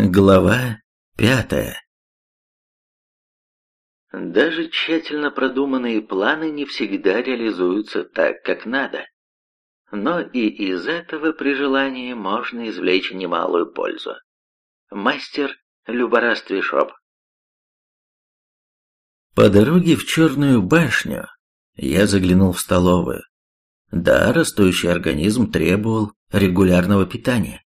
Глава пятая Даже тщательно продуманные планы не всегда реализуются так, как надо. Но и из этого при желании можно извлечь немалую пользу. Мастер Люборас Твишоп По дороге в Черную башню я заглянул в столовую. Да, растущий организм требовал регулярного питания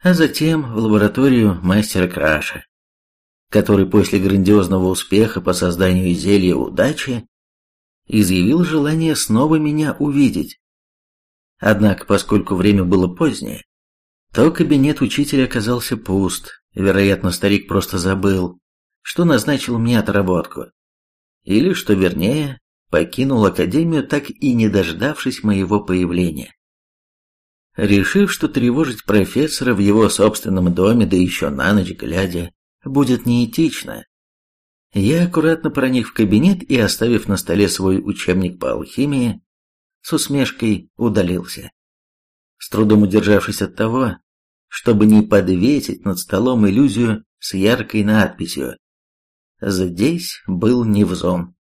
а затем в лабораторию мастера Краша, который после грандиозного успеха по созданию зелья удачи изъявил желание снова меня увидеть. Однако, поскольку время было позднее, то кабинет учителя оказался пуст, вероятно, старик просто забыл, что назначил мне отработку, или, что вернее, покинул академию, так и не дождавшись моего появления. Решив, что тревожить профессора в его собственном доме, да еще на ночь глядя, будет неэтично, я аккуратно проник в кабинет и, оставив на столе свой учебник по алхимии, с усмешкой удалился. С трудом удержавшись от того, чтобы не подвесить над столом иллюзию с яркой надписью «Здесь был Невзон».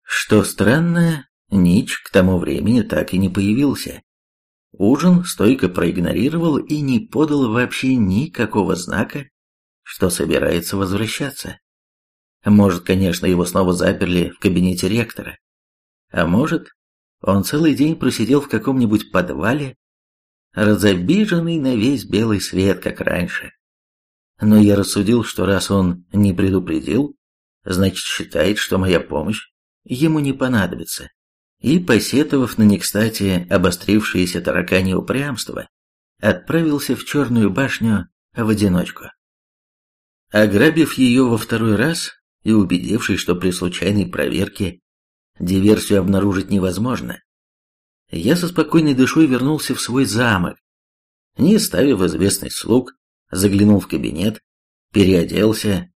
Что странно, Нич к тому времени так и не появился. Ужин стойко проигнорировал и не подал вообще никакого знака, что собирается возвращаться. Может, конечно, его снова заперли в кабинете ректора. А может, он целый день просидел в каком-нибудь подвале, разобиженный на весь белый свет, как раньше. Но я рассудил, что раз он не предупредил, значит считает, что моя помощь ему не понадобится и, посетовав на некстати обострившееся тараканье упрямство, отправился в Черную башню в одиночку. Ограбив ее во второй раз и убедившись, что при случайной проверке диверсию обнаружить невозможно, я со спокойной душой вернулся в свой замок, не ставив известность слуг, заглянул в кабинет, переоделся,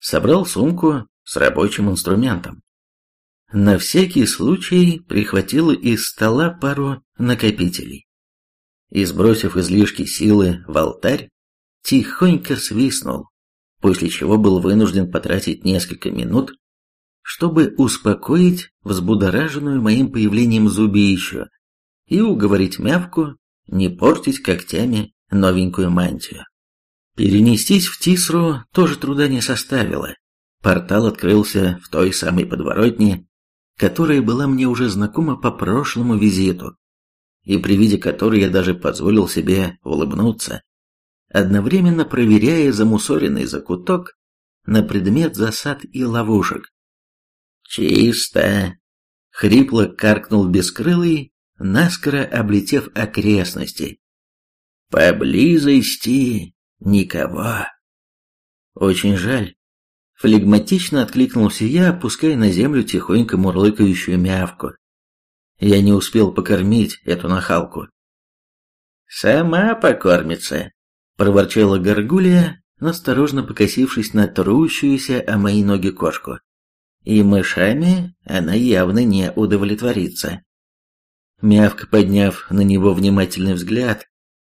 собрал сумку с рабочим инструментом. На всякий случай прихватил из стола пару накопителей. И, сбросив излишки силы в алтарь, тихонько свистнул, после чего был вынужден потратить несколько минут, чтобы успокоить взбудораженную моим появлением зубищу и уговорить мявку не портить когтями новенькую мантию. Перенестись в Тисру тоже труда не составило. Портал открылся в той самой подворотне, которая была мне уже знакома по прошлому визиту, и при виде которой я даже позволил себе улыбнуться, одновременно проверяя замусоренный закуток на предмет засад и ловушек. «Чисто!» — хрипло каркнул бескрылый, наскоро облетев окрестности. «Поблизости никого!» «Очень жаль, Флегматично откликнулся я, опуская на землю тихонько мурлыкающую мявку. Я не успел покормить эту нахалку. «Сама покормится», — проворчала горгулья, насторожно покосившись на трущуюся о мои ноги кошку. И мышами она явно не удовлетворится. Мявка, подняв на него внимательный взгляд,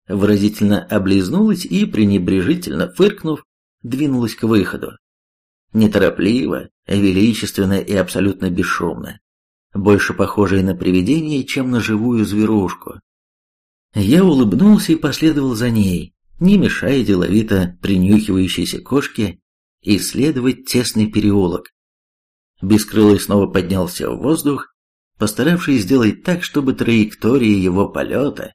выразительно облизнулась и, пренебрежительно фыркнув, двинулась к выходу неторопливо, величественно и абсолютно бесшумно, больше похожее на привидение, чем на живую зверушку. Я улыбнулся и последовал за ней, не мешая деловито принюхивающейся кошке исследовать тесный переулок. Бескрылый снова поднялся в воздух, постаравшись сделать так, чтобы траектория его полета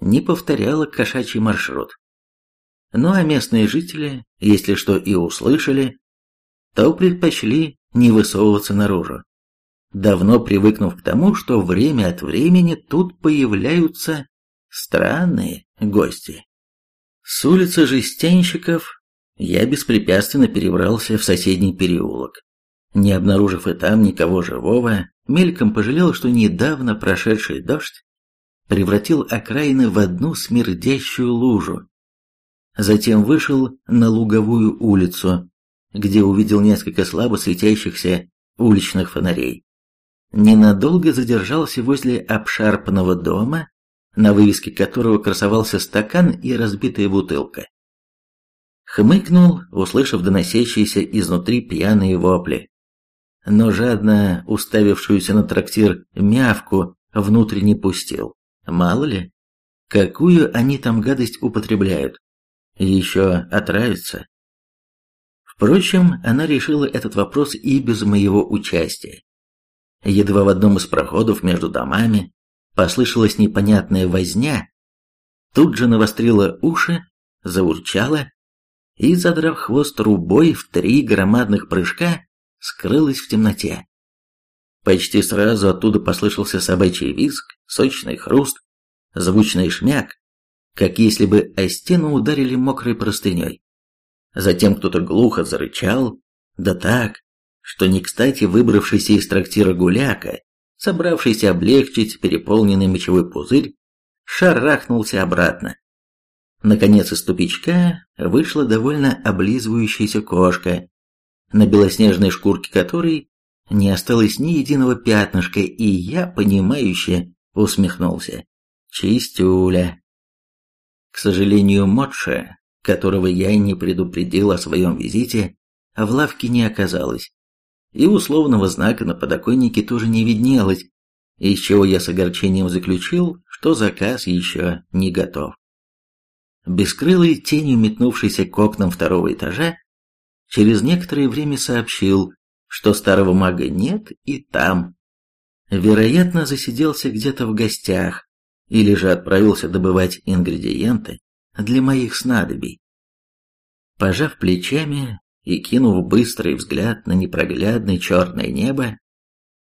не повторяла кошачий маршрут. Ну а местные жители, если что и услышали, то предпочли не высовываться наружу, давно привыкнув к тому, что время от времени тут появляются странные гости. С улицы жестянщиков я беспрепятственно перебрался в соседний переулок. Не обнаружив и там никого живого, мельком пожалел, что недавно прошедший дождь превратил окраины в одну смердящую лужу. Затем вышел на луговую улицу, где увидел несколько слабо светящихся уличных фонарей. Ненадолго задержался возле обшарпанного дома, на вывеске которого красовался стакан и разбитая бутылка. Хмыкнул, услышав доносящиеся изнутри пьяные вопли. Но жадно уставившуюся на трактир мявку внутренне пустил. Мало ли, какую они там гадость употребляют. Еще отравится. Впрочем, она решила этот вопрос и без моего участия. Едва в одном из проходов между домами послышалась непонятная возня, тут же навострила уши, заурчала и, задрав хвост трубой в три громадных прыжка, скрылась в темноте. Почти сразу оттуда послышался собачий визг, сочный хруст, звучный шмяк, как если бы о стену ударили мокрой простыней. Затем кто-то глухо зарычал, да так, что не кстати выбравшийся из трактира гуляка, собравшийся облегчить переполненный мочевой пузырь, шарахнулся обратно. Наконец из тупичка вышла довольно облизывающаяся кошка, на белоснежной шкурке которой не осталось ни единого пятнышка, и я, понимающе, усмехнулся. Чистюля. К сожалению, Мотша, которого я и не предупредил о своем визите, в лавке не оказалось. И условного знака на подоконнике тоже не виднелось, из чего я с огорчением заключил, что заказ еще не готов. Бескрылый, тенью метнувшийся к окнам второго этажа, через некоторое время сообщил, что старого мага нет и там. Вероятно, засиделся где-то в гостях, или же отправился добывать ингредиенты для моих снадобий. Пожав плечами и кинув быстрый взгляд на непроглядное черное небо,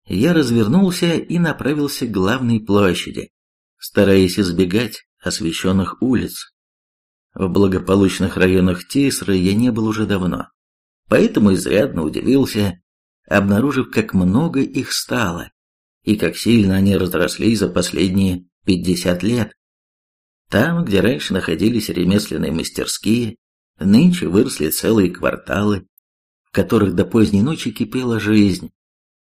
я развернулся и направился к главной площади, стараясь избегать освещенных улиц. В благополучных районах Тейсра я не был уже давно, поэтому изрядно удивился, обнаружив, как много их стало, и как сильно они разрослись за последние 50 лет. Там, где раньше находились ремесленные мастерские, нынче выросли целые кварталы, в которых до поздней ночи кипела жизнь,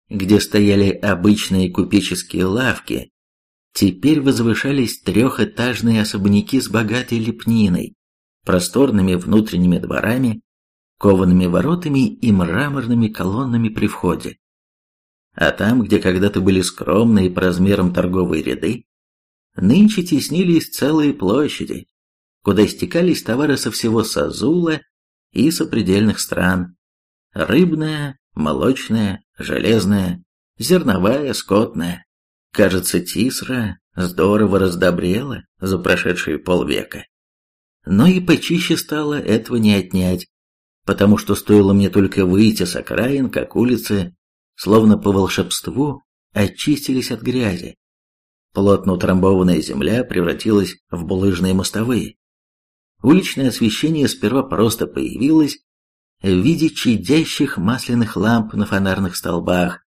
где стояли обычные купеческие лавки, теперь возвышались трехэтажные особняки с богатой лепниной, просторными внутренними дворами, коваными воротами и мраморными колоннами при входе. А там, где когда-то были скромные по размерам торговые ряды, Нынче теснились целые площади, куда стекались товары со всего Сазула и сопредельных стран. Рыбная, молочная, железная, зерновая, скотная. Кажется, Тисра здорово раздобрела за прошедшие полвека. Но и почище стало этого не отнять, потому что стоило мне только выйти с окраин, как улицы, словно по волшебству, очистились от грязи. Плотно утрамбованная земля превратилась в булыжные мостовые. Уличное освещение сперва просто появилось в виде чадящих масляных ламп на фонарных столбах,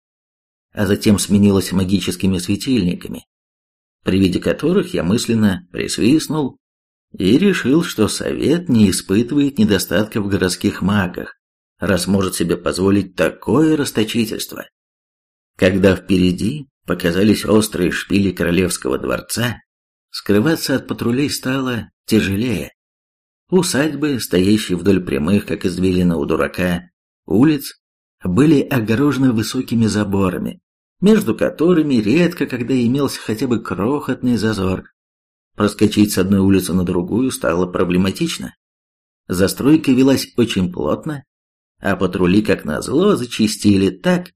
а затем сменилось магическими светильниками, при виде которых я мысленно присвистнул и решил, что совет не испытывает недостатка в городских магах, раз может себе позволить такое расточительство. Когда впереди показались острые шпили королевского дворца, скрываться от патрулей стало тяжелее. Усадьбы, стоящие вдоль прямых, как извилина у дурака, улиц, были огорожены высокими заборами, между которыми редко когда имелся хотя бы крохотный зазор. Проскочить с одной улицы на другую стало проблематично. Застройка велась очень плотно, а патрули, как назло, зачистили так,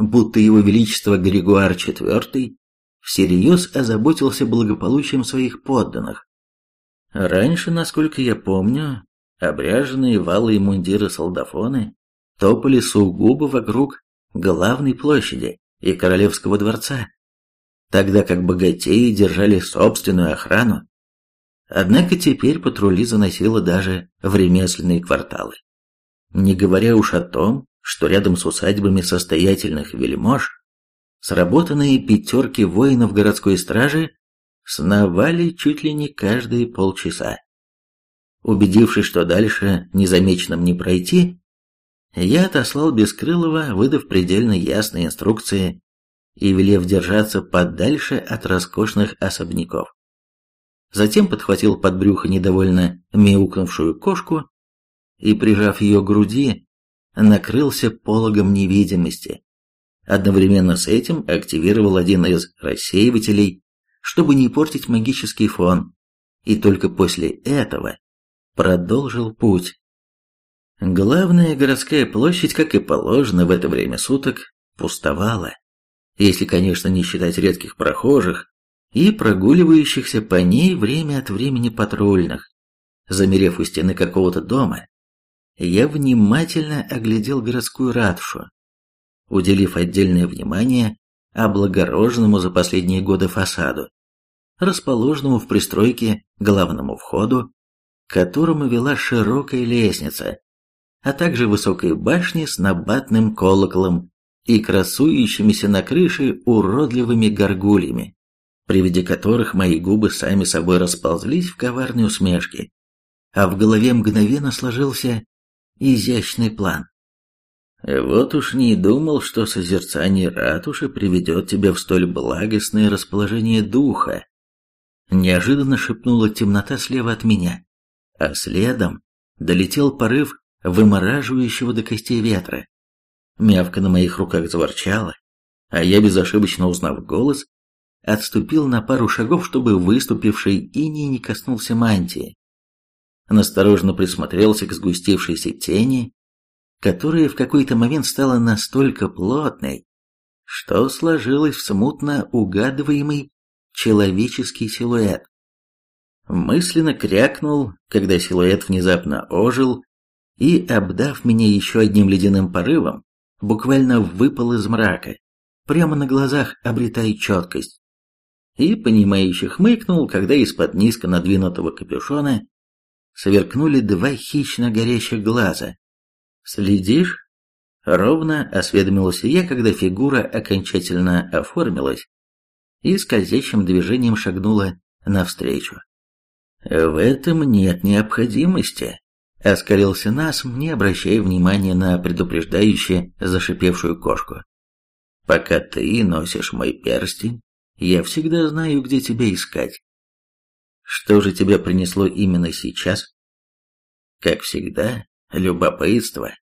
будто его величество Григуар IV всерьез озаботился благополучием своих подданных. Раньше, насколько я помню, обряженные валы и мундиры солдафоны топали сугубо вокруг главной площади и королевского дворца, тогда как богатеи держали собственную охрану. Однако теперь патрули заносило даже в ремесленные кварталы. Не говоря уж о том, что рядом с усадьбами состоятельных вельмож сработанные пятерки воинов городской стражи сновали чуть ли не каждые полчаса. Убедившись, что дальше незамеченным не пройти, я отослал Бескрылова, выдав предельно ясные инструкции и велев держаться подальше от роскошных особняков. Затем подхватил под брюхо недовольно мяукнувшую кошку и, прижав ее к груди, накрылся пологом невидимости. Одновременно с этим активировал один из рассеивателей, чтобы не портить магический фон, и только после этого продолжил путь. Главная городская площадь, как и положено в это время суток, пустовала, если, конечно, не считать редких прохожих и прогуливающихся по ней время от времени патрульных. Замерев у стены какого-то дома, я внимательно оглядел городскую ратушу, уделив отдельное внимание облагороженному за последние годы фасаду, расположенному в пристройке главному входу, к которому вела широкая лестница, а также высокой башни с набатным колоколом и красующимися на крыше уродливыми горгульями, при виде которых мои губы сами собой расползлись в коварной усмешке, а в голове мгновенно сложился изящный план. Вот уж не думал, что созерцание ратуши приведет тебя в столь благостное расположение духа. Неожиданно шепнула темнота слева от меня, а следом долетел порыв вымораживающего до костей ветра. Мявка на моих руках заворчала, а я, безошибочно узнав голос, отступил на пару шагов, чтобы выступивший иней не коснулся мантии. Настороженно присмотрелся к сгустившейся тени, которая в какой-то момент стала настолько плотной, что сложилась в смутно угадываемый человеческий силуэт. Мысленно крякнул, когда силуэт внезапно ожил и, обдав меня еще одним ледяным порывом, буквально выпал из мрака, прямо на глазах обретая четкость. И, понимающе хмыкнул, когда из-под низко надвинутого капюшона сверкнули два хищно горящих глаза. «Следишь?» Ровно осведомился я, когда фигура окончательно оформилась и скользящим движением шагнула навстречу. «В этом нет необходимости», — оскалился нас, не обращая внимания на предупреждающую зашипевшую кошку. «Пока ты носишь мой перстень, я всегда знаю, где тебя искать. Что же тебя принесло именно сейчас?» Как всегда, любопытство.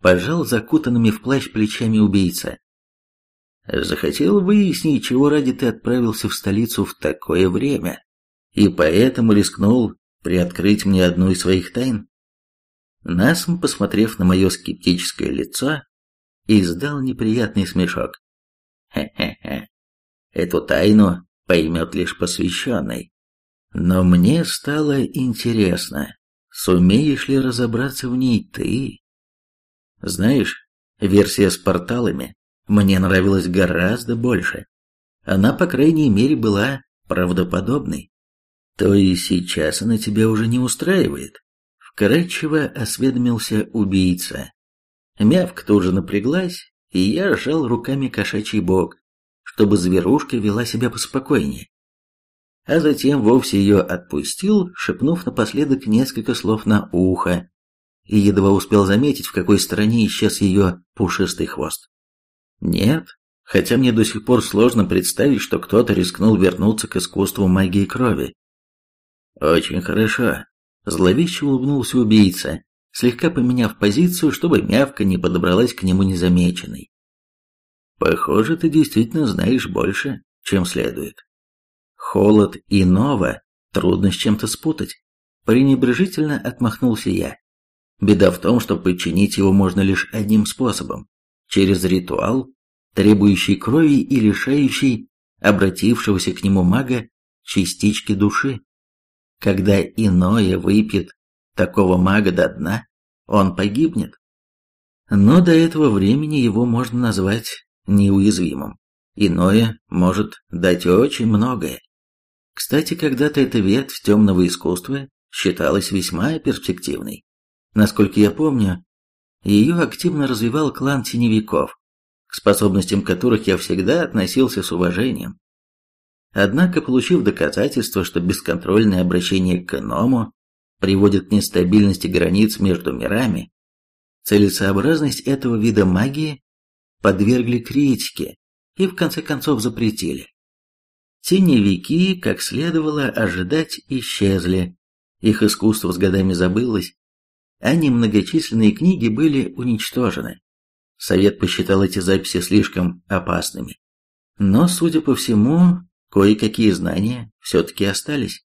Пожал закутанными в плащ плечами убийца. Захотел выяснить, чего ради ты отправился в столицу в такое время, и поэтому рискнул приоткрыть мне одну из своих тайн. Насм, посмотрев на мое скептическое лицо, издал неприятный смешок. Хе-хе-хе. Эту тайну поймет лишь посвященный. Но мне стало интересно, сумеешь ли разобраться в ней ты? Знаешь, версия с порталами мне нравилась гораздо больше. Она, по крайней мере, была правдоподобной. То и сейчас она тебя уже не устраивает. Вкратчиво осведомился убийца. Мявка тоже напряглась, и я сжал руками кошачий бок, чтобы зверушка вела себя поспокойнее. А затем вовсе ее отпустил, шепнув напоследок несколько слов на ухо, и едва успел заметить, в какой стороне исчез ее пушистый хвост. Нет, хотя мне до сих пор сложно представить, что кто-то рискнул вернуться к искусству магии крови. Очень хорошо, Зловеще улыбнулся убийца, слегка поменяв позицию, чтобы мявка не подобралась к нему незамеченной. «Похоже, ты действительно знаешь больше, чем следует. Холод иного трудно с чем-то спутать», — пренебрежительно отмахнулся я. Беда в том, что подчинить его можно лишь одним способом — через ритуал, требующий крови и лишающий обратившегося к нему мага частички души. Когда иное выпьет такого мага до дна, он погибнет. Но до этого времени его можно назвать неуязвимым. Иное может дать очень многое. Кстати, когда-то эта ветвь темного искусства считалась весьма перспективной. Насколько я помню, ее активно развивал клан теневиков, к способностям которых я всегда относился с уважением. Однако, получив доказательство, что бесконтрольное обращение к иному приводит к нестабильности границ между мирами, целесообразность этого вида магии подвергли критике и в конце концов запретили. Теневики, как следовало ожидать, исчезли, их искусство с годами забылось, а немногочисленные книги были уничтожены. Совет посчитал эти записи слишком опасными. Но, судя по всему, кое-какие знания все-таки остались.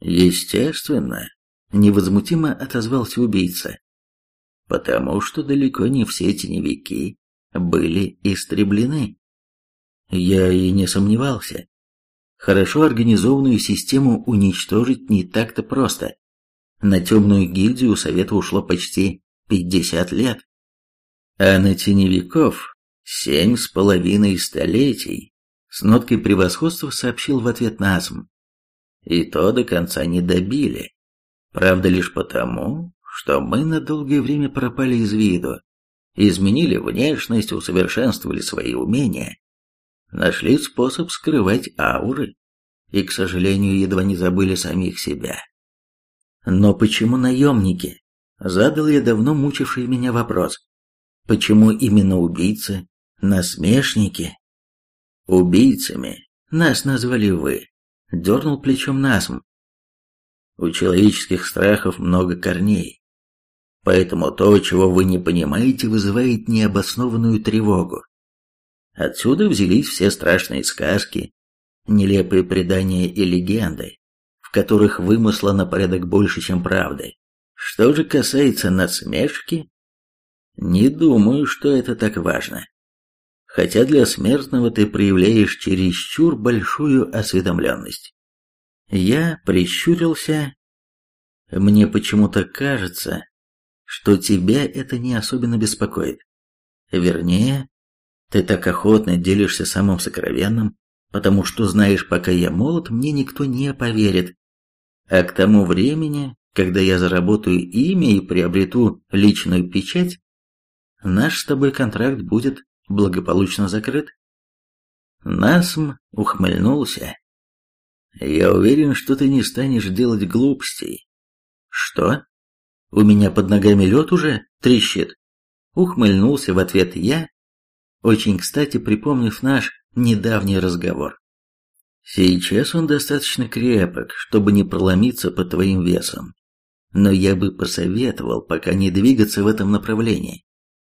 Естественно, невозмутимо отозвался убийца. Потому что далеко не все теневики были истреблены. Я и не сомневался. Хорошо организованную систему уничтожить не так-то просто. На темную гильдию совета ушло почти 50 лет. А на теневиков семь с половиной столетий, с ноткой превосходства сообщил в ответ Назм. И то до конца не добили. Правда, лишь потому, что мы на долгое время пропали из виду, изменили внешность, усовершенствовали свои умения, нашли способ скрывать ауры и, к сожалению, едва не забыли самих себя. Но почему наемники? Задал я давно мучивший меня вопрос. Почему именно убийцы, насмешники? Убийцами нас назвали вы, дернул плечом Насм. У человеческих страхов много корней. Поэтому то, чего вы не понимаете, вызывает необоснованную тревогу. Отсюда взялись все страшные сказки, нелепые предания и легенды, в которых вымысла на порядок больше, чем правды. Что же касается насмешки, не думаю, что это так важно. Хотя для смертного ты проявляешь чересчур большую осведомленность. Я прищурился. Мне почему-то кажется, что тебя это не особенно беспокоит. Вернее, ты так охотно делишься самым сокровенным, потому что знаешь, пока я молод, мне никто не поверит. А к тому времени, когда я заработаю имя и приобрету личную печать, наш с тобой контракт будет благополучно закрыт. Насм ухмыльнулся. Я уверен, что ты не станешь делать глупостей. Что? У меня под ногами лед уже трещит. Ухмыльнулся в ответ я, очень кстати припомнив наш недавний разговор. Сейчас он достаточно крепок, чтобы не проломиться под твоим весом. Но я бы посоветовал пока не двигаться в этом направлении,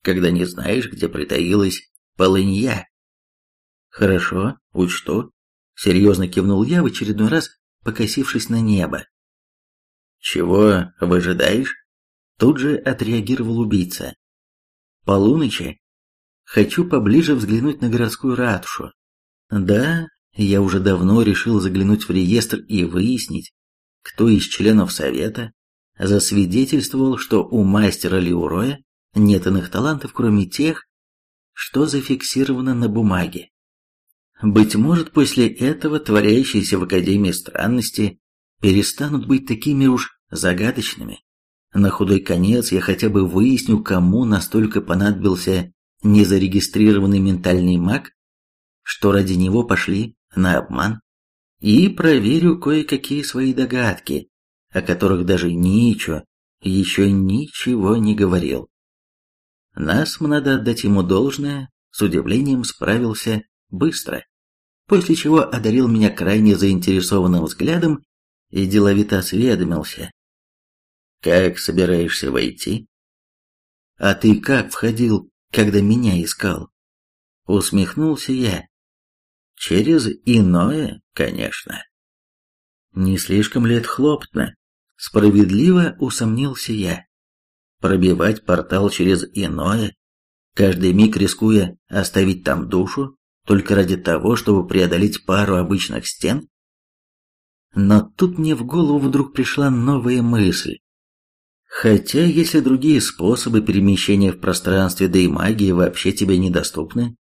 когда не знаешь, где притаилась полынья. Хорошо, учту. Серьезно кивнул я в очередной раз, покосившись на небо. Чего выжидаешь? Тут же отреагировал убийца. Полуночи. Хочу поближе взглянуть на городскую ратушу. Да, я уже давно решил заглянуть в реестр и выяснить, кто из членов совета засвидетельствовал, что у мастера Леуроя нет иных талантов, кроме тех, что зафиксировано на бумаге. Быть может, после этого творящиеся в Академии странности перестанут быть такими уж загадочными. На худой конец я хотя бы выясню, кому настолько понадобился незарегистрированный ментальный маг, что ради него пошли на обман, и проверю кое-какие свои догадки, о которых даже Ничо еще ничего не говорил. Нас надо отдать ему должное, с удивлением справился быстро, после чего одарил меня крайне заинтересованным взглядом и деловито осведомился, как собираешься войти? А ты как входил, когда меня искал? Усмехнулся я. Через иное, конечно. Не слишком ли это хлопотно? Справедливо усомнился я. Пробивать портал через иное, каждый миг рискуя оставить там душу, только ради того, чтобы преодолеть пару обычных стен? Но тут мне в голову вдруг пришла новая мысль. Хотя, если другие способы перемещения в пространстве, да и магии вообще тебе недоступны,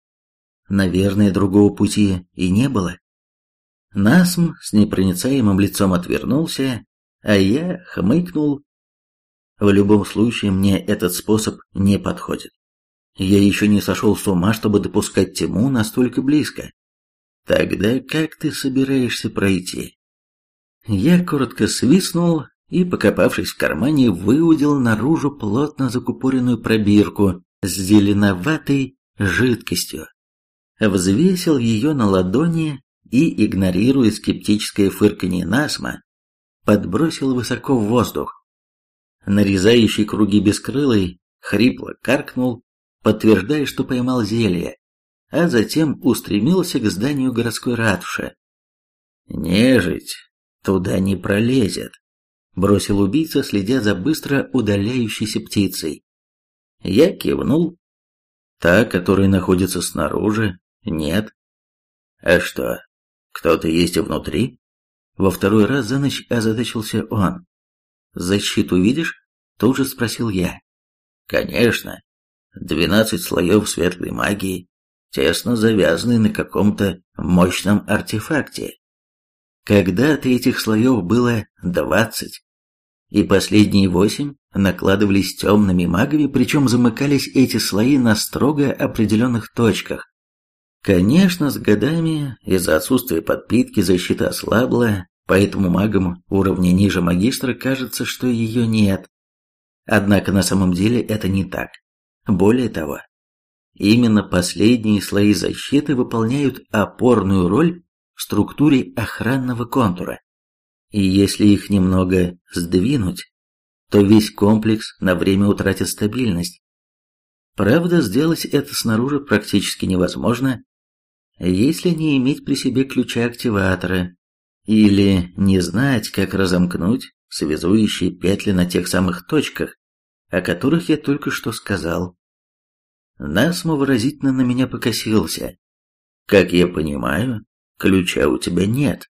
наверное, другого пути и не было. Насм с непроницаемым лицом отвернулся, а я хмыкнул. В любом случае, мне этот способ не подходит. Я еще не сошел с ума, чтобы допускать тьму настолько близко. Тогда как ты собираешься пройти? Я коротко свистнул, и, покопавшись в кармане, выудил наружу плотно закупоренную пробирку с зеленоватой жидкостью. Взвесил ее на ладони и, игнорируя скептическое фырканье насма, подбросил высоко в воздух. нарезающий круги бескрылый, хрипло каркнул, подтверждая, что поймал зелье, а затем устремился к зданию городской ратуши. «Нежить туда не пролезет», — бросил убийца, следя за быстро удаляющейся птицей. Я кивнул. Та, которая находится снаружи, нет. А что, кто-то есть внутри? Во второй раз за ночь озадачился он. «Защиту видишь?» – тут же спросил я. «Конечно. Двенадцать слоев светлой магии, тесно завязанные на каком-то мощном артефакте. Когда-то этих слоев было двадцать, и последние восемь накладывались темными магами, причем замыкались эти слои на строго определенных точках. Конечно, с годами из-за отсутствия подпитки защита ослабла, поэтому магам уровня ниже магистра кажется, что ее нет. Однако на самом деле это не так. Более того, именно последние слои защиты выполняют опорную роль в структуре охранного контура. И если их немного сдвинуть, то весь комплекс на время утратит стабильность. Правда, сделать это снаружи практически невозможно, если не иметь при себе ключа активатора, или не знать, как разомкнуть связующие петли на тех самых точках, о которых я только что сказал. Насмо выразительно на меня покосился. Как я понимаю, ключа у тебя нет.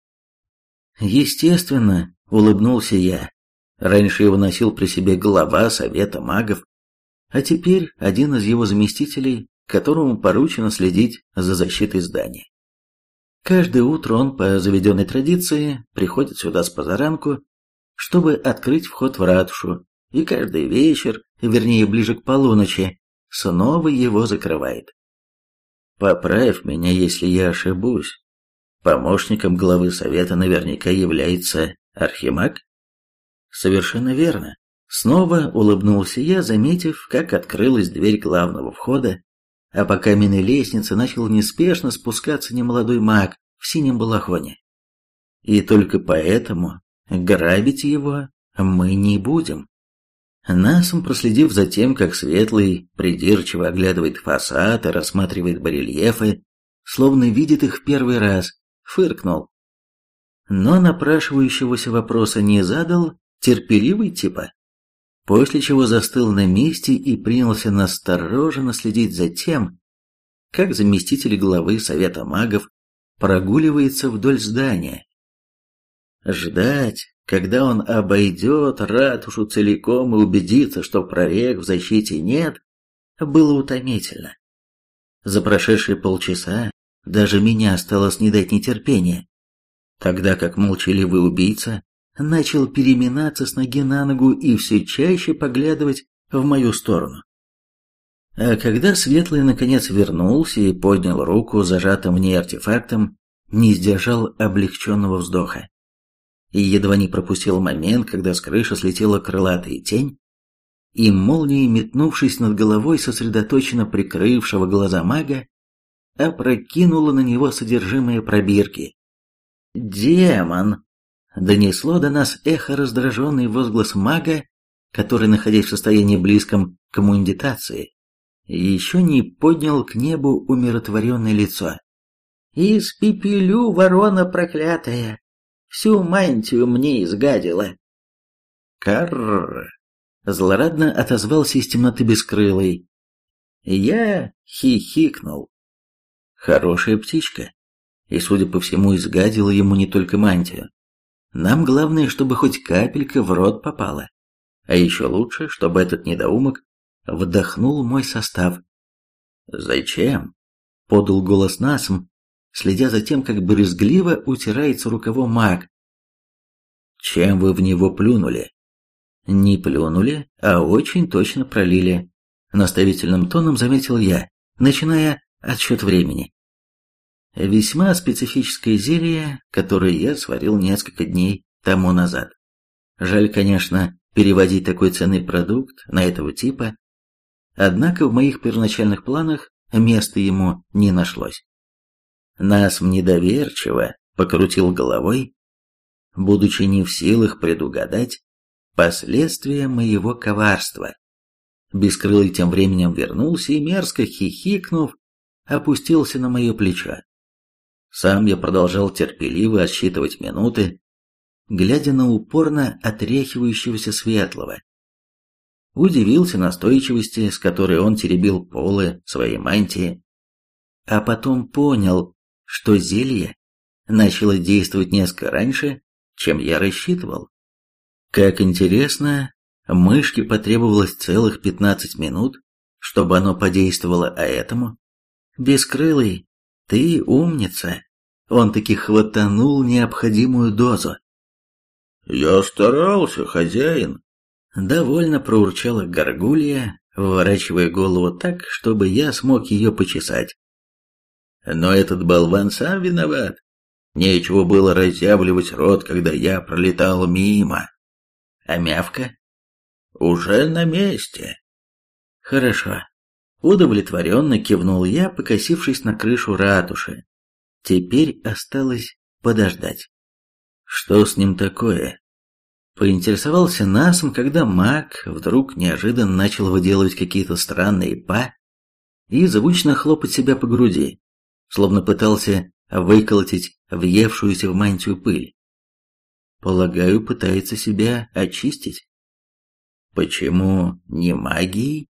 Естественно, улыбнулся я. Раньше его носил при себе глава Совета магов, а теперь один из его заместителей, которому поручено следить за защитой здания. Каждое утро он, по заведенной традиции, приходит сюда с позаранку, чтобы открыть вход в ратушу, и каждый вечер, вернее ближе к полуночи, снова его закрывает. Поправь меня, если я ошибусь. Помощником главы совета наверняка является Архимаг? Совершенно верно. Снова улыбнулся я, заметив, как открылась дверь главного входа, а по каменной лестнице начал неспешно спускаться немолодой маг в синем балахоне. И только поэтому грабить его мы не будем. Насом, проследив за тем, как Светлый придирчиво оглядывает фасад и рассматривает барельефы, словно видит их в первый раз, фыркнул. Но напрашивающегося вопроса не задал, терпеливый типа. После чего застыл на месте и принялся настороженно следить за тем, как заместитель главы Совета магов прогуливается вдоль здания. Ждать, когда он обойдет ратушу целиком и убедится, что прорех в защите нет, было утомительно. За прошедшие полчаса даже меня стало снедать нетерпение, тогда как молчаливый убийца начал переминаться с ноги на ногу и все чаще поглядывать в мою сторону. А когда Светлый наконец вернулся и поднял руку зажатым в ней артефактом, не сдержал облегченного вздоха и едва не пропустил момент, когда с крыши слетела крылатая тень, и молнией, метнувшись над головой сосредоточенно прикрывшего глаза мага, опрокинула на него содержимое пробирки. «Демон!» — донесло до нас эхо раздраженный возглас мага, который, находясь в состоянии близком к мундитации, еще не поднял к небу умиротворенное лицо. «Испепелю, ворона проклятая! всю мантию мне изгадила. Карр! Злорадно отозвался из темноты бескрылый. Я хихикнул. Хорошая птичка. И, судя по всему, изгадила ему не только мантию. Нам главное, чтобы хоть капелька в рот попала. А еще лучше, чтобы этот недоумок вдохнул мой состав. «Зачем?» — подал голос Насм, следя за тем, как брезгливо утирается рукавом маг. «Чем вы в него плюнули?» «Не плюнули, а очень точно пролили», — наставительным тоном заметил я, начиная отсчет времени. Весьма специфическое зелье, которое я сварил несколько дней тому назад. Жаль, конечно, переводить такой ценный продукт на этого типа, однако в моих первоначальных планах места ему не нашлось. Нас недоверчиво покрутил головой, будучи не в силах предугадать, Последствия моего коварства. Бескрылый тем временем вернулся и, мерзко хихикнув, опустился на мое плечо. Сам я продолжал терпеливо отсчитывать минуты, глядя на упорно отряхивающегося светлого. Удивился настойчивости, с которой он теребил полы своей мантии, а потом понял, что зелье начало действовать несколько раньше, чем я рассчитывал. Как интересно, мышке потребовалось целых 15 минут, чтобы оно подействовало, а этому? Бескрылый, ты умница. Он таки хватанул необходимую дозу. «Я старался, хозяин!» Довольно проурчала горгулья, выворачивая голову так, чтобы я смог ее почесать. Но этот болван сам виноват. Нечего было разъявливать рот, когда я пролетал мимо. А мявка? Уже на месте. Хорошо. Удовлетворенно кивнул я, покосившись на крышу ратуши. Теперь осталось подождать. Что с ним такое? Поинтересовался Насом, когда маг вдруг неожиданно начал выделывать какие-то странные па и звучно хлопать себя по груди, словно пытался выколотить въевшуюся в мантию пыль. Полагаю, пытается себя очистить. Почему не магией?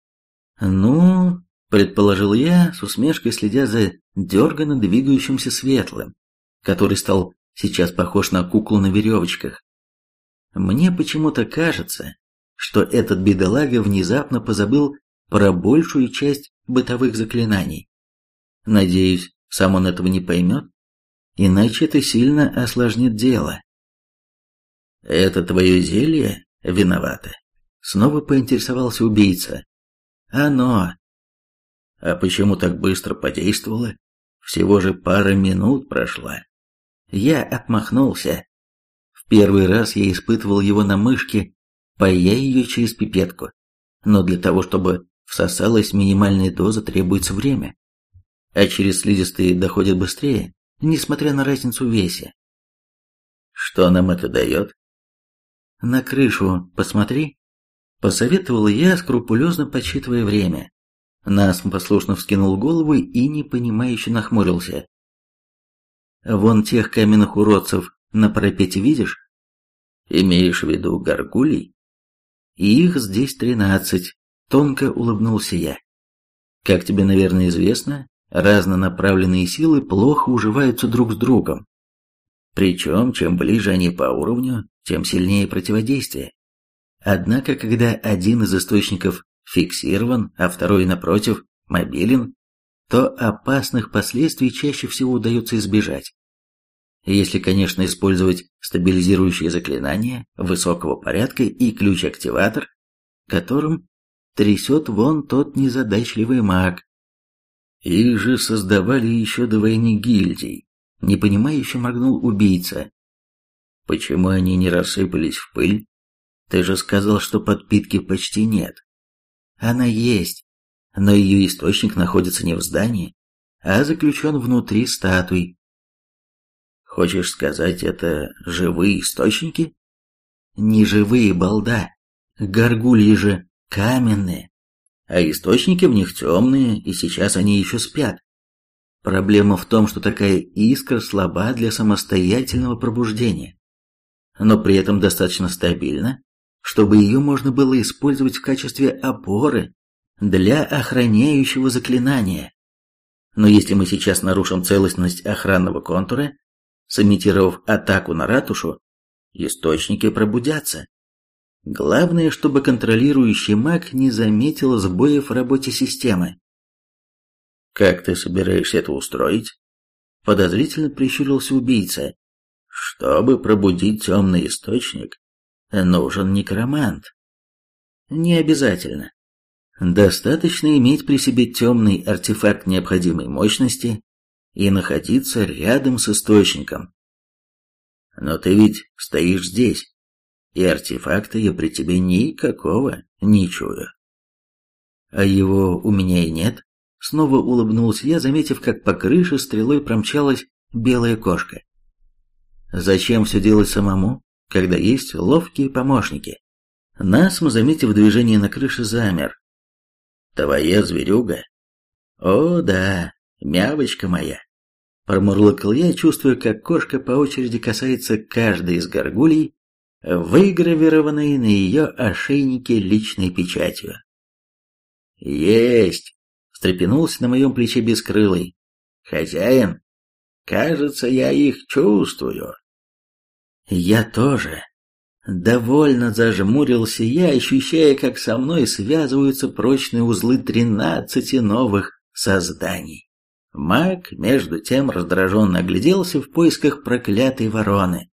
Ну, предположил я, с усмешкой следя за дерганно двигающимся светлым, который стал сейчас похож на куклу на веревочках. Мне почему-то кажется, что этот бедолага внезапно позабыл про большую часть бытовых заклинаний. Надеюсь, сам он этого не поймет, иначе это сильно осложнит дело. «Это твое зелье виновато?» Снова поинтересовался убийца. «Оно!» «А почему так быстро подействовало? Всего же пара минут прошла». Я отмахнулся. В первый раз я испытывал его на мышке, пая ее через пипетку. Но для того, чтобы всосалась минимальная доза, требуется время. А через слизистые доходит быстрее, несмотря на разницу в весе. Что нам это дает? На крышу посмотри, посоветовал я, скрупулезно подсчитывая время. Насм послушно вскинул голову и непонимающе нахмурился. Вон тех каменных уродцев на парапете видишь? Имеешь в виду горгулей? Их здесь тринадцать, тонко улыбнулся я. Как тебе, наверное, известно, разнонаправленные силы плохо уживаются друг с другом. Причем, чем ближе они по уровню, тем сильнее противодействие. Однако, когда один из источников фиксирован, а второй, напротив, мобилен, то опасных последствий чаще всего удается избежать. Если, конечно, использовать стабилизирующие заклинания высокого порядка и ключ-активатор, которым трясет вон тот незадачливый маг, их же создавали еще до войны гильдий. Непонимающе моргнул убийца. Почему они не рассыпались в пыль? Ты же сказал, что подпитки почти нет. Она есть, но ее источник находится не в здании, а заключен внутри статуй. Хочешь сказать, это живые источники? Не живые, балда. Горгульи же каменные а источники в них темные, и сейчас они еще спят. Проблема в том, что такая искра слаба для самостоятельного пробуждения, но при этом достаточно стабильна, чтобы ее можно было использовать в качестве опоры для охраняющего заклинания. Но если мы сейчас нарушим целостность охранного контура, сымитировав атаку на ратушу, источники пробудятся. Главное, чтобы контролирующий маг не заметил сбоев в работе системы. «Как ты собираешься это устроить?» Подозрительно прищурился убийца. «Чтобы пробудить темный источник, нужен некромант». «Не обязательно. Достаточно иметь при себе темный артефакт необходимой мощности и находиться рядом с источником». «Но ты ведь стоишь здесь» и артефакта я при тебе никакого не чую. А его у меня и нет. Снова улыбнулся я, заметив, как по крыше стрелой промчалась белая кошка. Зачем все делать самому, когда есть ловкие помощники? Насм, заметив движение на крыше, замер. «Твоя зверюга?» «О, да, мявочка моя!» Промурлыкал я, чувствуя, как кошка по очереди касается каждой из горгулей, выгравированной на ее ошейнике личной печатью. «Есть!» — встрепенулся на моем плече бескрылый. «Хозяин, кажется, я их чувствую». «Я тоже». Довольно зажмурился я, ощущая, как со мной связываются прочные узлы тринадцати новых созданий. Маг, между тем, раздраженно огляделся в поисках проклятой вороны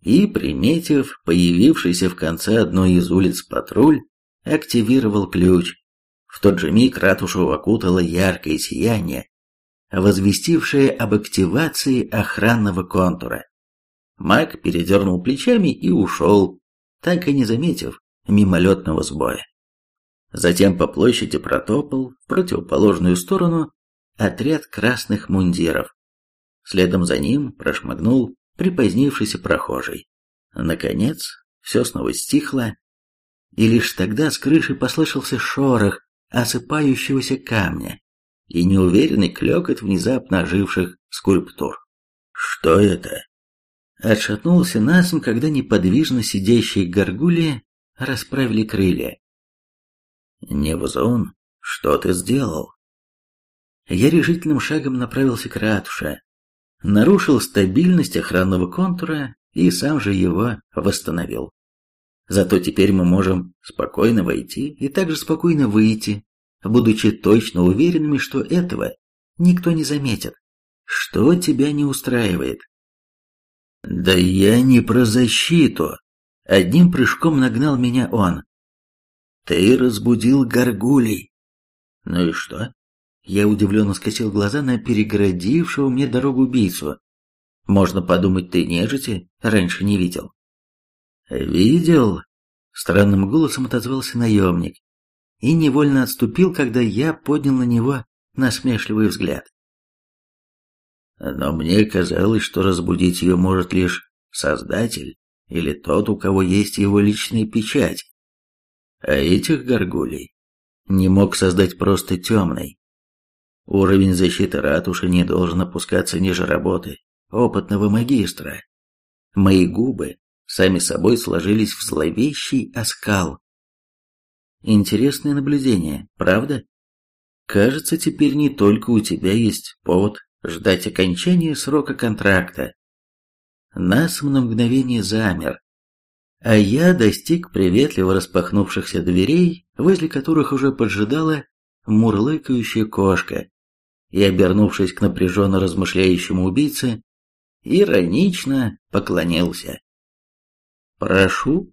и, приметив появившийся в конце одной из улиц патруль, активировал ключ. В тот же миг ратушу окутало яркое сияние, возвестившее об активации охранного контура. Маг передернул плечами и ушел, так и не заметив мимолетного сбоя. Затем по площади протопал в противоположную сторону отряд красных мундиров. Следом за ним прошмыгнул припозднившийся прохожий. Наконец, все снова стихло, и лишь тогда с крыши послышался шорох осыпающегося камня и неуверенный клёкот внезапно оживших скульптур. «Что это?» Отшатнулся насм, когда неподвижно сидящие горгульи расправили крылья. «Невзон, что ты сделал?» Я решительным шагом направился к ратуше, нарушил стабильность охранного контура и сам же его восстановил. Зато теперь мы можем спокойно войти и также спокойно выйти, будучи точно уверенными, что этого никто не заметит. Что тебя не устраивает? Да я не про защиту. Одним прыжком нагнал меня он. Ты разбудил горгулей. Ну и что? Я удивленно скосил глаза на перегородившего мне дорогу убийцу. Можно подумать, ты нежити раньше не видел. Видел? Странным голосом отозвался наемник и невольно отступил, когда я поднял на него насмешливый взгляд. Но мне казалось, что разбудить ее может лишь Создатель или тот, у кого есть его личная печать. А этих горгулей не мог создать просто темный. Уровень защиты ратуши не должен опускаться ниже работы опытного магистра. Мои губы сами собой сложились в зловещий оскал. Интересное наблюдение, правда? Кажется, теперь не только у тебя есть повод ждать окончания срока контракта. Нас на мгновение замер, а я достиг приветливо распахнувшихся дверей, возле которых уже поджидала мурлыкающая кошка, и, обернувшись к напряженно размышляющему убийце, иронично поклонился. «Прошу